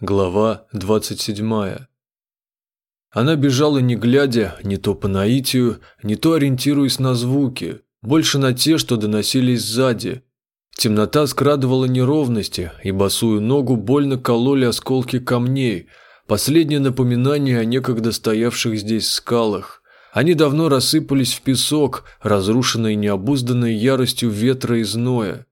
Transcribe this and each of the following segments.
Глава 27. Она бежала не глядя, не то по наитию, не то ориентируясь на звуки, больше на те, что доносились сзади. Темнота скрадывала неровности, и босую ногу больно кололи осколки камней, последнее напоминание о некогда стоявших здесь скалах. Они давно рассыпались в песок, разрушенный необузданной яростью ветра и зноя.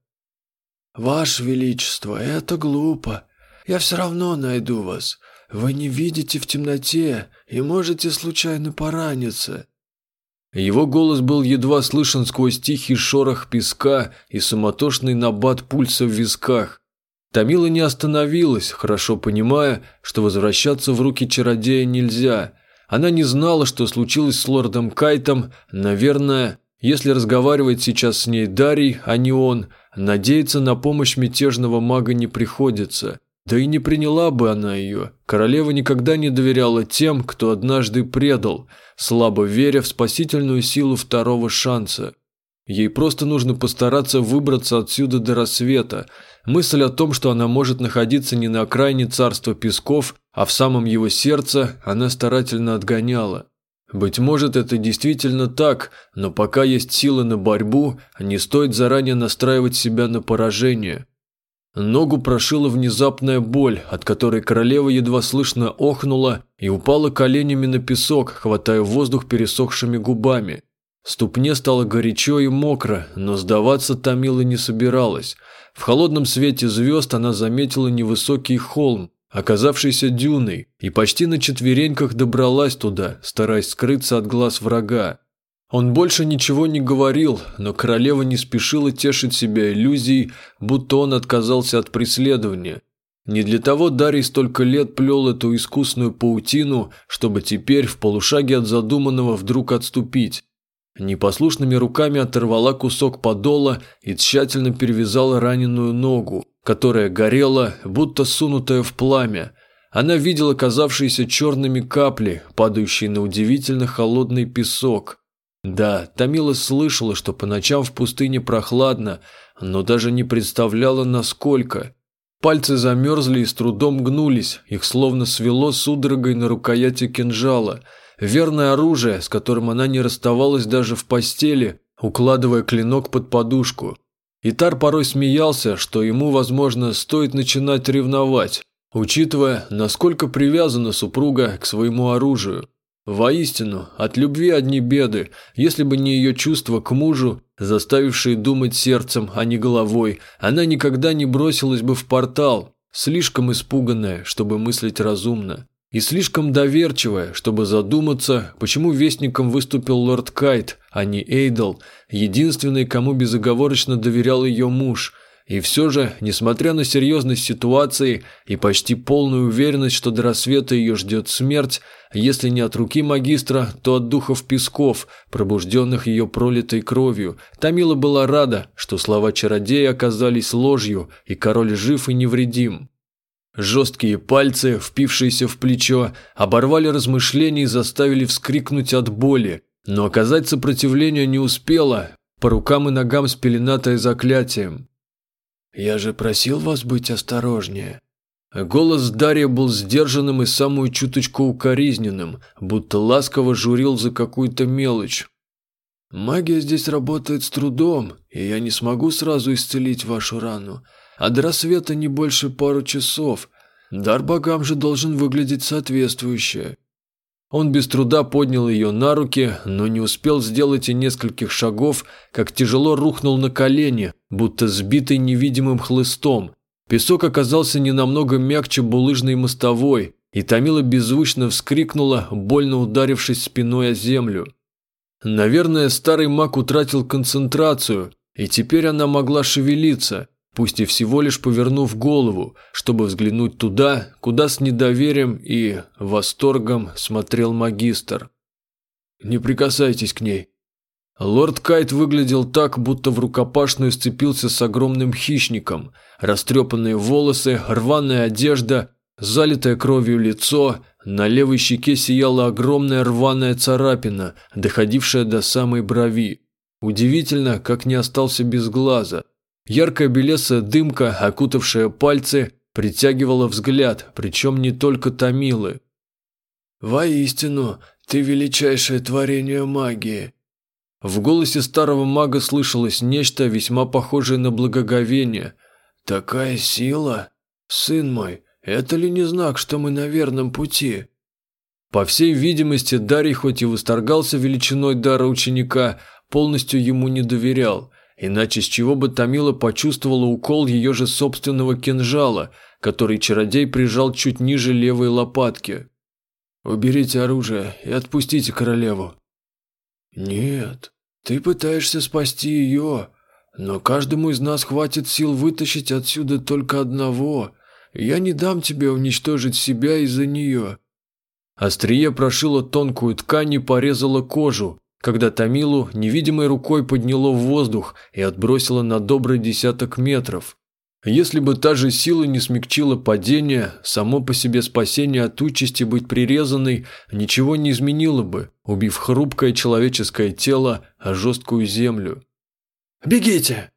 «Ваше Величество, это глупо. Я все равно найду вас. Вы не видите в темноте и можете случайно пораниться». Его голос был едва слышен сквозь тихий шорох песка и суматошный набат пульса в висках. Тамила не остановилась, хорошо понимая, что возвращаться в руки чародея нельзя. Она не знала, что случилось с лордом Кайтом, наверное, если разговаривает сейчас с ней Дарий, а не он, надеяться на помощь мятежного мага не приходится. Да и не приняла бы она ее. Королева никогда не доверяла тем, кто однажды предал, слабо веря в спасительную силу второго шанса. Ей просто нужно постараться выбраться отсюда до рассвета. Мысль о том, что она может находиться не на окраине царства песков, а в самом его сердце, она старательно отгоняла. Быть может, это действительно так, но пока есть силы на борьбу, не стоит заранее настраивать себя на поражение. Ногу прошила внезапная боль, от которой королева едва слышно охнула и упала коленями на песок, хватая воздух пересохшими губами. Ступне стало горячо и мокро, но сдаваться Томила не собиралась. В холодном свете звезд она заметила невысокий холм, оказавшийся дюной, и почти на четвереньках добралась туда, стараясь скрыться от глаз врага. Он больше ничего не говорил, но королева не спешила тешить себя иллюзией, будто он отказался от преследования. Не для того Дарий столько лет плел эту искусную паутину, чтобы теперь в полушаге от задуманного вдруг отступить. Непослушными руками оторвала кусок подола и тщательно перевязала раненую ногу, которая горела, будто сунутая в пламя. Она видела казавшиеся черными капли, падающие на удивительно холодный песок – да, Тамила слышала, что по ночам в пустыне прохладно, но даже не представляла, насколько. Пальцы замерзли и с трудом гнулись, их словно свело судорогой на рукояти кинжала. Верное оружие, с которым она не расставалась даже в постели, укладывая клинок под подушку. Итар порой смеялся, что ему, возможно, стоит начинать ревновать, учитывая, насколько привязана супруга к своему оружию. Воистину, от любви одни беды, если бы не ее чувства к мужу, заставившие думать сердцем, а не головой, она никогда не бросилась бы в портал, слишком испуганная, чтобы мыслить разумно, и слишком доверчивая, чтобы задуматься, почему вестником выступил лорд Кайт, а не Эйдл, единственный, кому безоговорочно доверял ее муж – и все же, несмотря на серьезность ситуации и почти полную уверенность, что до рассвета ее ждет смерть, если не от руки магистра, то от духов песков, пробужденных ее пролитой кровью, Тамила была рада, что слова чародея оказались ложью, и король жив и невредим. Жесткие пальцы, впившиеся в плечо, оборвали размышления и заставили вскрикнуть от боли, но оказать сопротивление не успела, по рукам и ногам спеленатая заклятием. «Я же просил вас быть осторожнее». Голос Дарья был сдержанным и самую чуточку укоризненным, будто ласково журил за какую-то мелочь. «Магия здесь работает с трудом, и я не смогу сразу исцелить вашу рану. А до рассвета не больше пару часов. Дар богам же должен выглядеть соответствующе. Он без труда поднял ее на руки, но не успел сделать и нескольких шагов, как тяжело рухнул на колени, будто сбитый невидимым хлыстом. Песок оказался не намного мягче булыжной мостовой, и Томила беззвучно вскрикнула, больно ударившись спиной о землю. Наверное, старый маг утратил концентрацию, и теперь она могла шевелиться, пусть и всего лишь повернув голову, чтобы взглянуть туда, куда с недоверием и восторгом смотрел магистр. «Не прикасайтесь к ней». Лорд Кайт выглядел так, будто в рукопашную сцепился с огромным хищником. Растрепанные волосы, рваная одежда, залитое кровью лицо, на левой щеке сияла огромная рваная царапина, доходившая до самой брови. Удивительно, как не остался без глаза – Яркая белесая дымка, окутавшая пальцы, притягивала взгляд, причем не только Томилы. «Воистину, ты величайшее творение магии!» В голосе старого мага слышалось нечто весьма похожее на благоговение. «Такая сила? Сын мой, это ли не знак, что мы на верном пути?» По всей видимости, Дарий хоть и восторгался величиной дара ученика, полностью ему не доверял, иначе с чего бы Томила почувствовала укол ее же собственного кинжала, который чародей прижал чуть ниже левой лопатки. «Уберите оружие и отпустите королеву». «Нет, ты пытаешься спасти ее, но каждому из нас хватит сил вытащить отсюда только одного. Я не дам тебе уничтожить себя из-за нее». Острие прошило тонкую ткань и порезало кожу, когда Томилу невидимой рукой подняло в воздух и отбросило на добрый десяток метров. Если бы та же сила не смягчила падение, само по себе спасение от участи быть прирезанной ничего не изменило бы, убив хрупкое человеческое тело о жесткую землю. «Бегите!»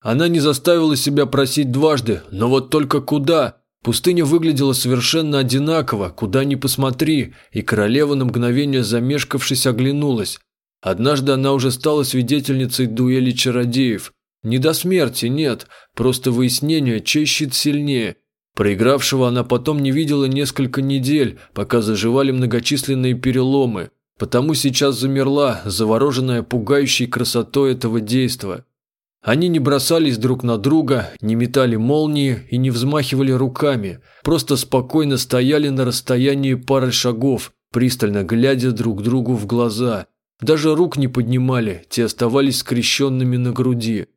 Она не заставила себя просить дважды, но вот только куда? Пустыня выглядела совершенно одинаково, куда ни посмотри, и королева на мгновение замешкавшись оглянулась. Однажды она уже стала свидетельницей дуэли чародеев. Не до смерти, нет, просто выяснение, чей щит сильнее. Проигравшего она потом не видела несколько недель, пока заживали многочисленные переломы. Потому сейчас замерла, завороженная пугающей красотой этого действа. Они не бросались друг на друга, не метали молнии и не взмахивали руками, просто спокойно стояли на расстоянии пары шагов, пристально глядя друг другу в глаза. Даже рук не поднимали, те оставались скрещенными на груди.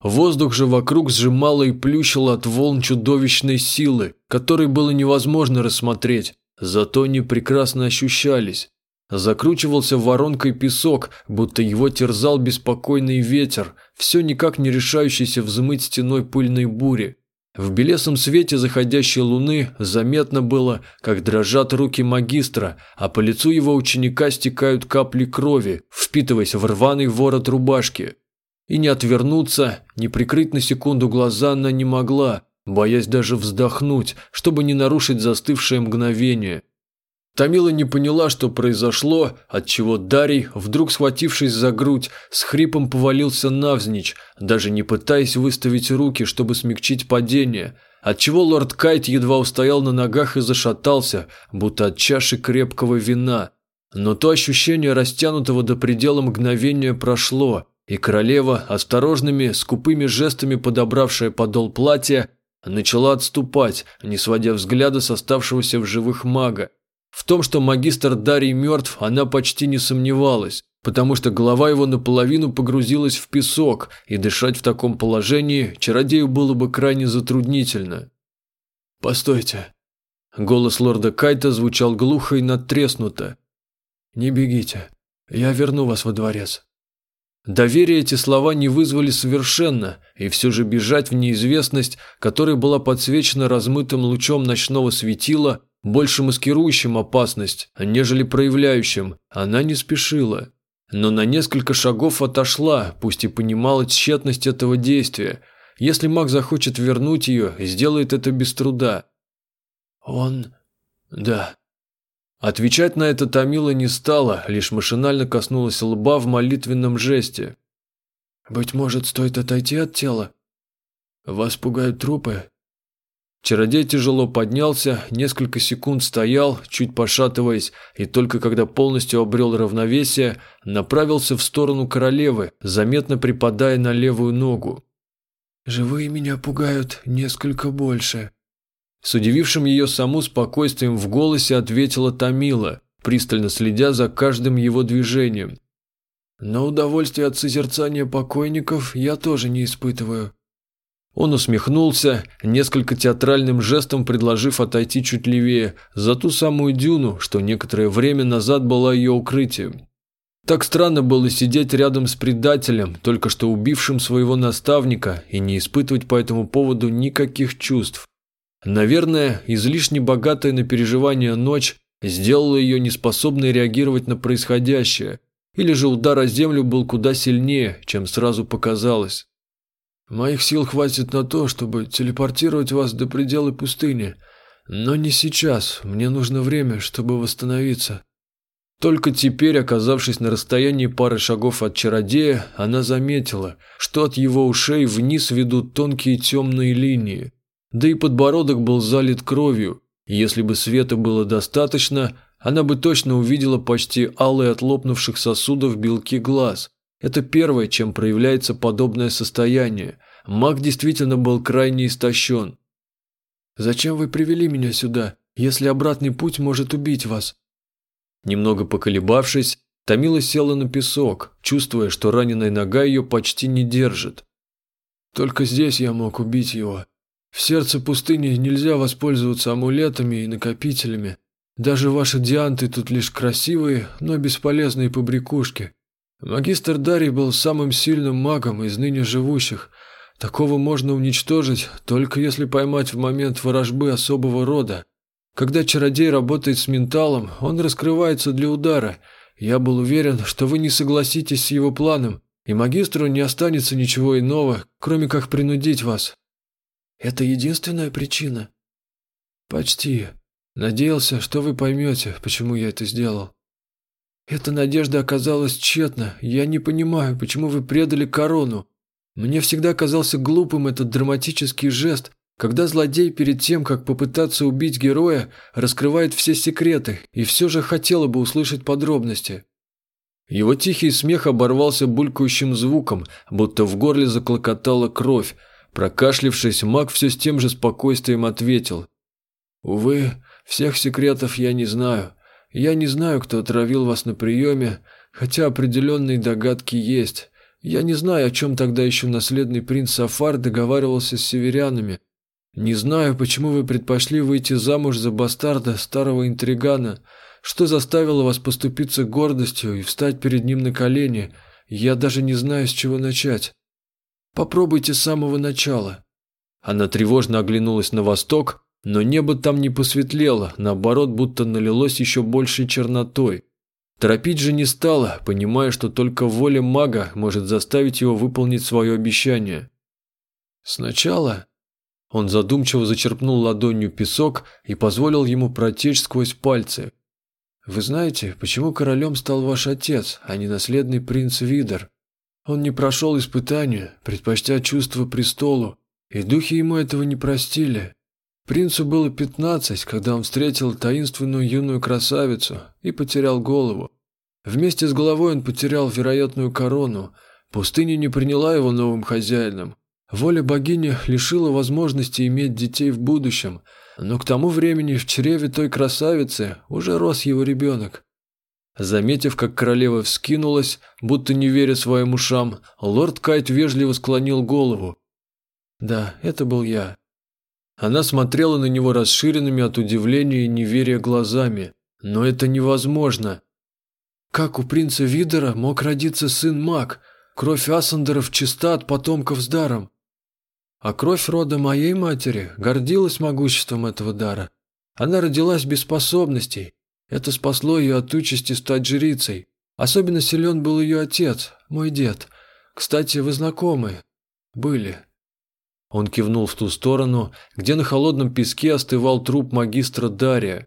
Воздух же вокруг сжимало и плющило от волн чудовищной силы, которой было невозможно рассмотреть, зато они прекрасно ощущались. Закручивался воронкой песок, будто его терзал беспокойный ветер, все никак не решающийся взмыть стеной пыльной бури. В белесом свете заходящей луны заметно было, как дрожат руки магистра, а по лицу его ученика стекают капли крови, впитываясь в рваный ворот рубашки. И не отвернуться, не прикрыть на секунду глаза она не могла, боясь даже вздохнуть, чтобы не нарушить застывшее мгновение. Тамила не поняла, что произошло, отчего Дарий, вдруг схватившись за грудь, с хрипом повалился навзничь, даже не пытаясь выставить руки, чтобы смягчить падение, отчего лорд Кайт едва устоял на ногах и зашатался, будто от чаши крепкого вина. Но то ощущение растянутого до предела мгновения прошло, и королева, осторожными, скупыми жестами подобравшая подол платья, начала отступать, не сводя взгляда с оставшегося в живых мага. В том, что магистр Дарий мертв, она почти не сомневалась, потому что голова его наполовину погрузилась в песок, и дышать в таком положении чародею было бы крайне затруднительно. «Постойте». Голос лорда Кайта звучал глухо и надтреснуто. «Не бегите. Я верну вас во дворец». Доверие эти слова не вызвали совершенно, и все же бежать в неизвестность, которая была подсвечена размытым лучом ночного светила, больше маскирующим опасность, нежели проявляющим, она не спешила. Но на несколько шагов отошла, пусть и понимала тщетность этого действия. Если маг захочет вернуть ее, сделает это без труда. Он... да. Отвечать на это Томила не стала, лишь машинально коснулась лба в молитвенном жесте. «Быть может, стоит отойти от тела? Вас пугают трупы, Чародей тяжело поднялся, несколько секунд стоял, чуть пошатываясь, и только когда полностью обрел равновесие, направился в сторону королевы, заметно припадая на левую ногу. «Живые меня пугают несколько больше», с удивившим ее саму спокойствием в голосе ответила Томила, пристально следя за каждым его движением. «Но удовольствие от созерцания покойников я тоже не испытываю. Он усмехнулся, несколько театральным жестом предложив отойти чуть левее, за ту самую дюну, что некоторое время назад была ее укрытием. Так странно было сидеть рядом с предателем, только что убившим своего наставника, и не испытывать по этому поводу никаких чувств. Наверное, излишне богатая на переживания ночь сделала ее неспособной реагировать на происходящее, или же удар о землю был куда сильнее, чем сразу показалось. Моих сил хватит на то, чтобы телепортировать вас до предела пустыни. Но не сейчас. Мне нужно время, чтобы восстановиться». Только теперь, оказавшись на расстоянии пары шагов от чародея, она заметила, что от его ушей вниз ведут тонкие темные линии. Да и подбородок был залит кровью. Если бы света было достаточно, она бы точно увидела почти алые от лопнувших сосудов белки глаз. Это первое, чем проявляется подобное состояние. Маг действительно был крайне истощен. «Зачем вы привели меня сюда, если обратный путь может убить вас?» Немного поколебавшись, Томила села на песок, чувствуя, что раненая нога ее почти не держит. «Только здесь я мог убить его. В сердце пустыни нельзя воспользоваться амулетами и накопителями. Даже ваши дианты тут лишь красивые, но бесполезные побрякушки. Магистр Дарий был самым сильным магом из ныне живущих. Такого можно уничтожить, только если поймать в момент ворожбы особого рода. Когда чародей работает с менталом, он раскрывается для удара. Я был уверен, что вы не согласитесь с его планом, и магистру не останется ничего иного, кроме как принудить вас. Это единственная причина? Почти. Надеялся, что вы поймете, почему я это сделал. Эта надежда оказалась тщетна. Я не понимаю, почему вы предали корону. Мне всегда казался глупым этот драматический жест, когда злодей перед тем, как попытаться убить героя, раскрывает все секреты и все же хотела бы услышать подробности. Его тихий смех оборвался булькающим звуком, будто в горле заклокотала кровь. Прокашлившись, маг все с тем же спокойствием ответил. «Увы, всех секретов я не знаю. Я не знаю, кто отравил вас на приеме, хотя определенные догадки есть. Я не знаю, о чем тогда еще наследный принц Сафар договаривался с северянами, не знаю, почему вы предпочли выйти замуж за бастарда, старого интригана. Что заставило вас поступиться гордостью и встать перед ним на колени? Я даже не знаю, с чего начать. Попробуйте с самого начала». Она тревожно оглянулась на восток, но небо там не посветлело, наоборот, будто налилось еще большей чернотой. Торопить же не стала, понимая, что только воля мага может заставить его выполнить свое обещание. «Сначала он задумчиво зачерпнул ладонью песок и позволил ему протечь сквозь пальцы. «Вы знаете, почему королем стал ваш отец, а не наследный принц Видер? Он не прошел испытания, предпочтя чувство престолу, и духи ему этого не простили. Принцу было пятнадцать, когда он встретил таинственную юную красавицу и потерял голову. Вместе с головой он потерял вероятную корону. Пустыня не приняла его новым хозяином, Воля богини лишила возможности иметь детей в будущем, но к тому времени в чреве той красавицы уже рос его ребенок. Заметив, как королева вскинулась, будто не веря своим ушам, лорд Кайт вежливо склонил голову. «Да, это был я». Она смотрела на него расширенными от удивления и неверия глазами. «Но это невозможно!» «Как у принца Видера мог родиться сын Мак? Кровь Ассандеров чиста от потомков с даром. А кровь рода моей матери гордилась могуществом этого дара. Она родилась без способностей. Это спасло ее от участи стать жрицей. Особенно силен был ее отец, мой дед. Кстати, вы знакомы. Были. Он кивнул в ту сторону, где на холодном песке остывал труп магистра Дария.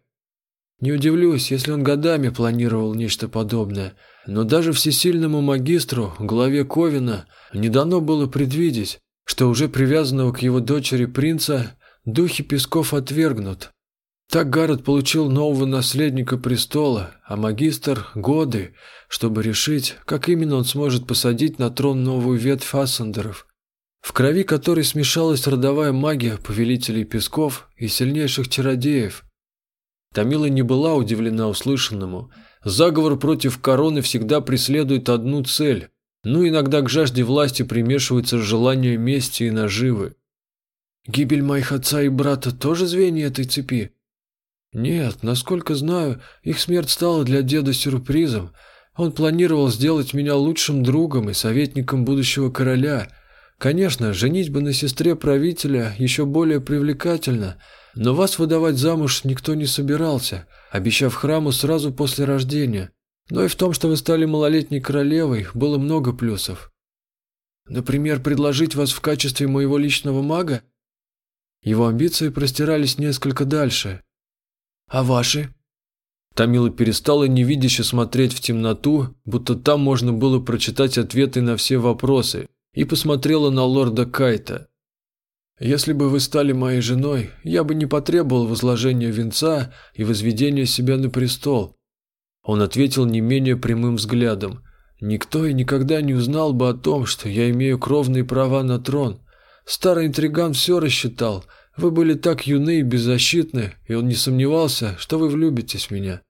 Не удивлюсь, если он годами планировал нечто подобное, но даже всесильному магистру, главе Ковина, не дано было предвидеть, что уже привязанного к его дочери принца духи песков отвергнут. Так Гаррет получил нового наследника престола, а магистр – годы, чтобы решить, как именно он сможет посадить на трон новую ветвь Ассендеров, в крови которой смешалась родовая магия повелителей песков и сильнейших чародеев. Тамила не была удивлена услышанному. Заговор против короны всегда преследует одну цель ну, иногда к жажде власти примешивается желание мести и наживы. Гибель моих отца и брата тоже звенья этой цепи? Нет, насколько знаю, их смерть стала для деда сюрпризом. Он планировал сделать меня лучшим другом и советником будущего короля. Конечно, женить бы на сестре правителя еще более привлекательно, но вас выдавать замуж никто не собирался, обещав храму сразу после рождения. Но и в том, что вы стали малолетней королевой, было много плюсов. Например, предложить вас в качестве моего личного мага? Его амбиции простирались несколько дальше. А ваши? Тамила перестала невидяще смотреть в темноту, будто там можно было прочитать ответы на все вопросы, и посмотрела на лорда Кайта. «Если бы вы стали моей женой, я бы не потребовал возложения венца и возведения себя на престол». Он ответил не менее прямым взглядом. «Никто и никогда не узнал бы о том, что я имею кровные права на трон. Старый интриган все рассчитал. Вы были так юны и беззащитны, и он не сомневался, что вы влюбитесь в меня».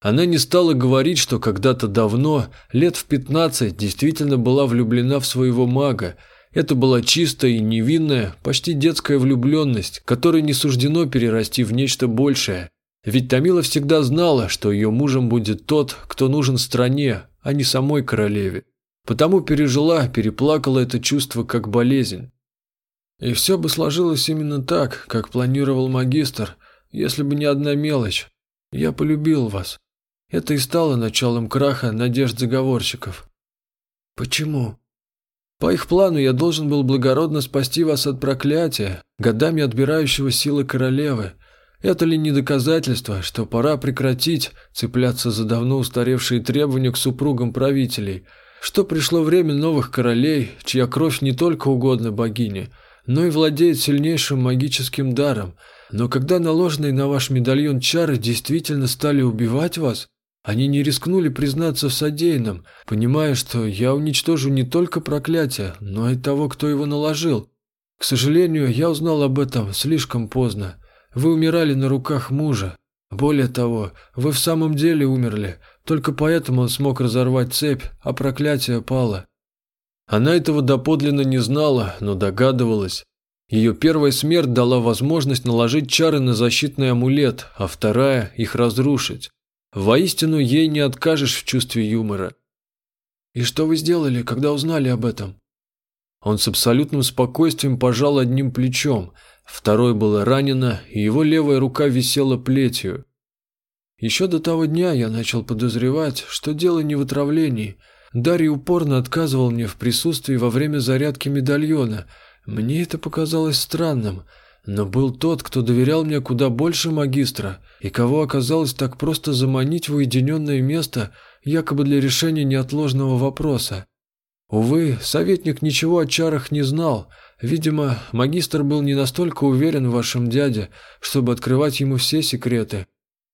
Она не стала говорить, что когда-то давно, лет в пятнадцать, действительно была влюблена в своего мага, это была чистая и невинная, почти детская влюбленность, которой не суждено перерасти в нечто большее. Ведь Тамила всегда знала, что ее мужем будет тот, кто нужен стране, а не самой королеве. Потому пережила, переплакала это чувство как болезнь. И все бы сложилось именно так, как планировал магистр, если бы не одна мелочь. Я полюбил вас. Это и стало началом краха надежд заговорщиков. Почему? По их плану я должен был благородно спасти вас от проклятия, годами отбирающего силы королевы. Это ли не доказательство, что пора прекратить цепляться за давно устаревшие требования к супругам правителей, что пришло время новых королей, чья кровь не только угодна богине, но и владеет сильнейшим магическим даром. Но когда наложенные на ваш медальон чары действительно стали убивать вас, они не рискнули признаться в содеянном, понимая, что я уничтожу не только проклятие, но и того, кто его наложил. К сожалению, я узнал об этом слишком поздно. Вы умирали на руках мужа. Более того, вы в самом деле умерли. Только поэтому он смог разорвать цепь, а проклятие пало. Она этого доподлинно не знала, но догадывалась. Ее первая смерть дала возможность наложить чары на защитный амулет, а вторая – их разрушить. Воистину, ей не откажешь в чувстве юмора. «И что вы сделали, когда узнали об этом?» Он с абсолютным спокойствием пожал одним плечом, второй было ранено, и его левая рука висела плетью. Еще до того дня я начал подозревать, что дело не в отравлении. Дарья упорно отказывал мне в присутствии во время зарядки медальона. Мне это показалось странным – но был тот, кто доверял мне куда больше магистра, и кого оказалось так просто заманить в уединенное место, якобы для решения неотложного вопроса. Увы, советник ничего о чарах не знал. Видимо, магистр был не настолько уверен в вашем дяде, чтобы открывать ему все секреты.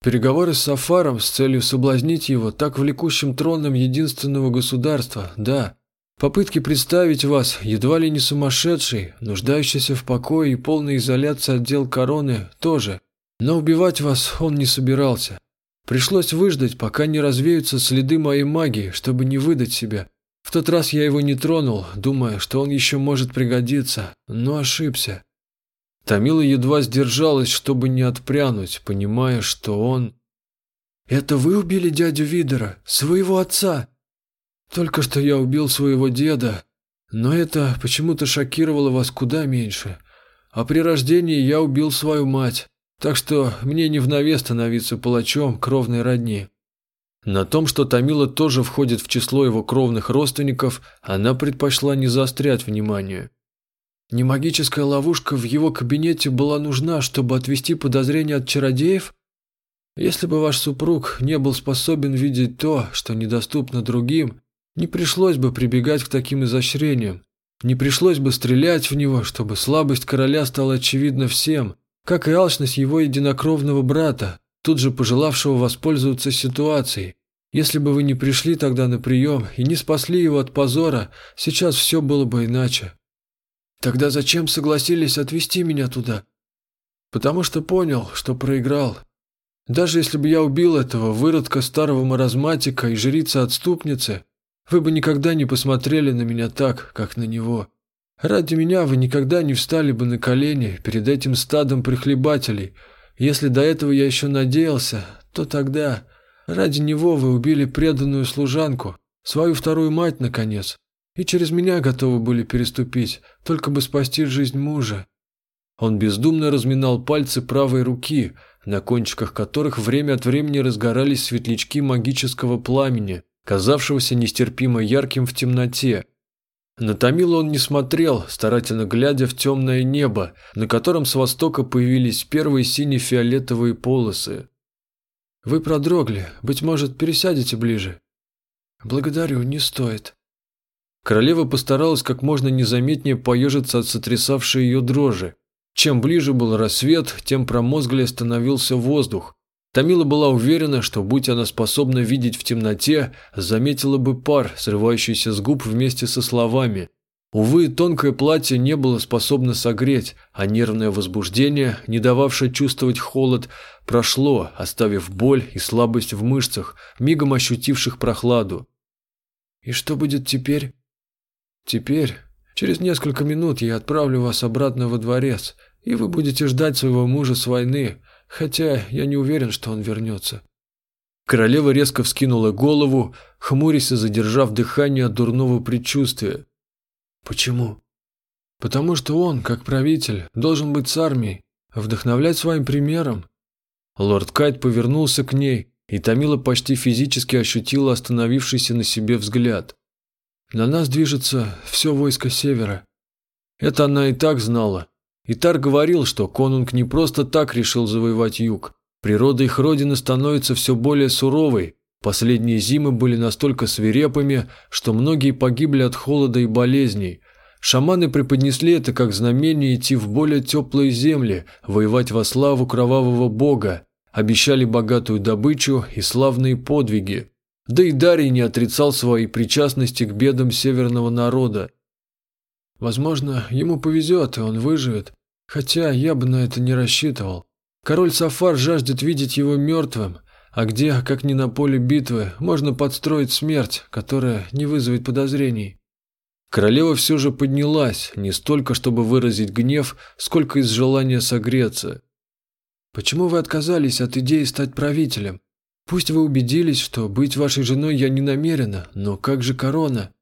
Переговоры с Сафаром с целью соблазнить его так влекущим троном единственного государства, да, Попытки представить вас, едва ли не сумасшедший, нуждающийся в покое и полной изоляции от дел короны, тоже. Но убивать вас он не собирался. Пришлось выждать, пока не развеются следы моей магии, чтобы не выдать себя. В тот раз я его не тронул, думая, что он еще может пригодиться, но ошибся. Тамила едва сдержалась, чтобы не отпрянуть, понимая, что он... «Это вы убили дядю Видера, своего отца?» Только что я убил своего деда, но это почему-то шокировало вас куда меньше. А при рождении я убил свою мать, так что мне не в нове становиться палачом кровной родни. На том, что Тамила тоже входит в число его кровных родственников, она предпочла не заострять внимание. Не магическая ловушка в его кабинете была нужна, чтобы отвести подозрения от чародеев? Если бы ваш супруг не был способен видеть то, что недоступно другим, не пришлось бы прибегать к таким изощрениям. Не пришлось бы стрелять в него, чтобы слабость короля стала очевидна всем, как и алчность его единокровного брата, тут же пожелавшего воспользоваться ситуацией. Если бы вы не пришли тогда на прием и не спасли его от позора, сейчас все было бы иначе. Тогда зачем согласились отвезти меня туда? Потому что понял, что проиграл. Даже если бы я убил этого выродка старого маразматика и жрицы-отступницы, вы бы никогда не посмотрели на меня так, как на него. Ради меня вы никогда не встали бы на колени перед этим стадом прихлебателей. Если до этого я еще надеялся, то тогда ради него вы убили преданную служанку, свою вторую мать, наконец, и через меня готовы были переступить, только бы спасти жизнь мужа. Он бездумно разминал пальцы правой руки, на кончиках которых время от времени разгорались светлячки магического пламени – казавшегося нестерпимо ярким в темноте. На Томилу он не смотрел, старательно глядя в темное небо, на котором с востока появились первые сине-фиолетовые полосы. «Вы продрогли. Быть может, пересядете ближе?» «Благодарю, не стоит». Королева постаралась как можно незаметнее поежиться от сотрясавшей ее дрожи. Чем ближе был рассвет, тем промозглее становился воздух. Тамила была уверена, что, будь она способна видеть в темноте, заметила бы пар, срывающийся с губ вместе со словами. Увы, тонкое платье не было способно согреть, а нервное возбуждение, не дававшее чувствовать холод, прошло, оставив боль и слабость в мышцах, мигом ощутивших прохладу. «И что будет теперь?» «Теперь, через несколько минут я отправлю вас обратно во дворец, и вы будете ждать своего мужа с войны, хотя я не уверен, что он вернется». Королева резко вскинула голову, хмурясь и задержав дыхание от дурного предчувствия. «Почему?» «Потому что он, как правитель, должен быть с армией, вдохновлять своим примером». Лорд Кайт повернулся к ней, и Томила почти физически ощутила остановившийся на себе взгляд. «На нас движется все войско севера». Это она и так знала, Итар говорил, что конунг не просто так решил завоевать юг. Природа их родины становится все более суровой. Последние зимы были настолько свирепыми, что многие погибли от холода и болезней. Шаманы преподнесли это как знамение идти в более теплые земли, воевать во славу кровавого бога, обещали богатую добычу и славные подвиги. Да и Дарий не отрицал своей причастности к бедам северного народа. Возможно, ему повезет, и он выживет. Хотя я бы на это не рассчитывал. Король Сафар жаждет видеть его мертвым, а где, как не на поле битвы, можно подстроить смерть, которая не вызовет подозрений. Королева все же поднялась, не столько чтобы выразить гнев, сколько из желания согреться. «Почему вы отказались от идеи стать правителем? Пусть вы убедились, что быть вашей женой я не намерена, но как же корона?»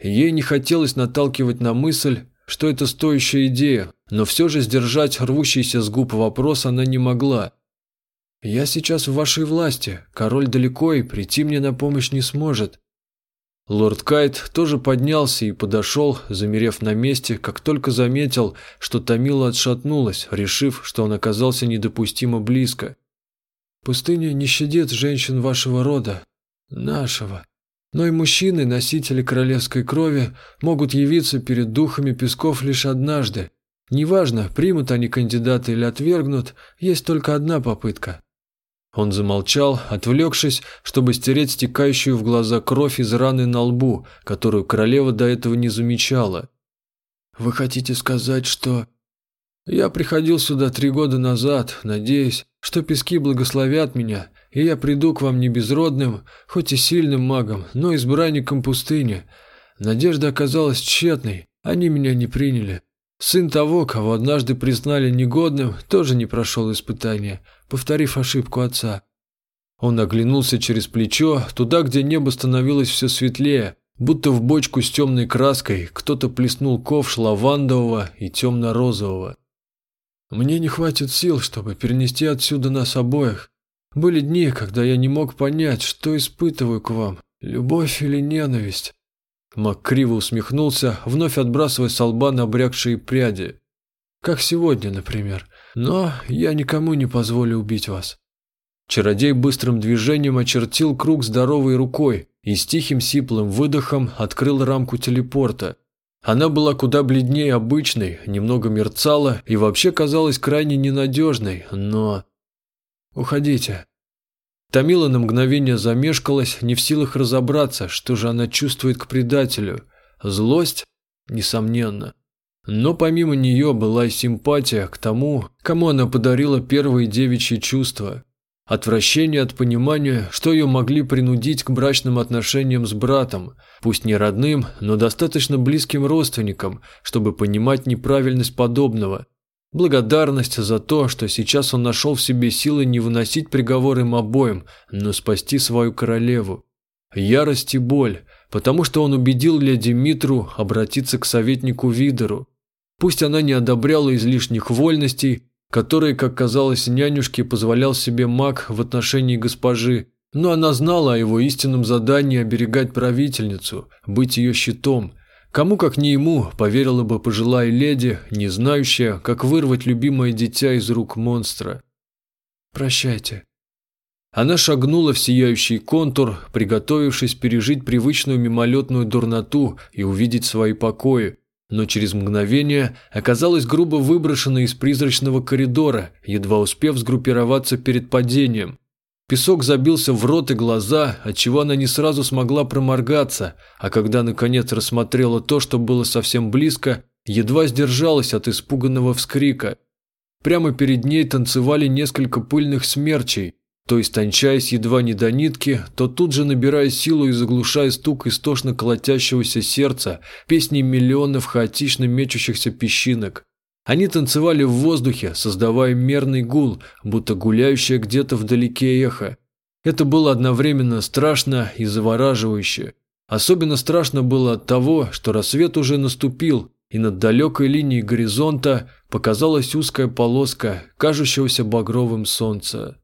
Ей не хотелось наталкивать на мысль, что это стоящая идея, но все же сдержать рвущийся с губ вопрос она не могла. «Я сейчас в вашей власти, король далеко и прийти мне на помощь не сможет». Лорд Кайт тоже поднялся и подошел, замерев на месте, как только заметил, что Томила отшатнулась, решив, что он оказался недопустимо близко. «Пустыня не щадит женщин вашего рода, нашего. Но и мужчины, носители королевской крови, могут явиться перед духами песков лишь однажды. Неважно, примут они кандидата или отвергнут, есть только одна попытка. Он замолчал, отвлекшись, чтобы стереть стекающую в глаза кровь из раны на лбу, которую королева до этого не замечала. «Вы хотите сказать, что...» «Я приходил сюда три года назад, надеясь, что пески благословят меня, и я приду к вам не безродным, хоть и сильным магом, но избранником пустыни. Надежда оказалась тщетной, они меня не приняли. Сын того, кого однажды признали негодным, тоже не прошел испытания, повторив ошибку отца. Он оглянулся через плечо, туда, где небо становилось все светлее, будто в бочку с темной краской кто-то плеснул ковш лавандового и темно-розового. «Мне не хватит сил, чтобы перенести отсюда нас обоих. Были дни, когда я не мог понять, что испытываю к вам, любовь или ненависть. Мак криво усмехнулся, вновь отбрасывая с лба набрякшие пряди. Как сегодня, например. Но я никому не позволю убить вас. Чародей быстрым движением очертил круг здоровой рукой и с тихим сиплым выдохом открыл рамку телепорта. Она была куда бледнее обычной, немного мерцала и вообще казалась крайне ненадежной, но... «Уходите». Тамила на мгновение замешкалась, не в силах разобраться, что же она чувствует к предателю. Злость? Несомненно. Но помимо нее была и симпатия к тому, кому она подарила первые девичьи чувства. Отвращение от понимания, что ее могли принудить к брачным отношениям с братом, пусть не родным, но достаточно близким родственником, чтобы понимать неправильность подобного – Благодарность за то, что сейчас он нашел в себе силы не выносить приговор им обоим, но спасти свою королеву. Ярость и боль, потому что он убедил леди Митру обратиться к советнику Видеру. Пусть она не одобряла излишних вольностей, которые, как казалось нянюшке, позволял себе маг в отношении госпожи, но она знала о его истинном задании оберегать правительницу, быть ее щитом. Кому, как не ему, поверила бы пожилая леди, не знающая, как вырвать любимое дитя из рук монстра. «Прощайте». Она шагнула в сияющий контур, приготовившись пережить привычную мимолетную дурноту и увидеть свои покои, но через мгновение оказалась грубо выброшена из призрачного коридора, едва успев сгруппироваться перед падением. Песок забился в рот и глаза, отчего она не сразу смогла проморгаться, а когда наконец рассмотрела то, что было совсем близко, едва сдержалась от испуганного вскрика. Прямо перед ней танцевали несколько пыльных смерчей, то истончаясь едва не до нитки, то тут же набирая силу и заглушая стук истошно колотящегося сердца, песней миллионов хаотично мечущихся песчинок. Они танцевали в воздухе, создавая мерный гул, будто гуляющее где-то вдалеке эхо. Это было одновременно страшно и завораживающе. Особенно страшно было от того, что рассвет уже наступил, и над далекой линией горизонта показалась узкая полоска, кажущегося багровым солнца.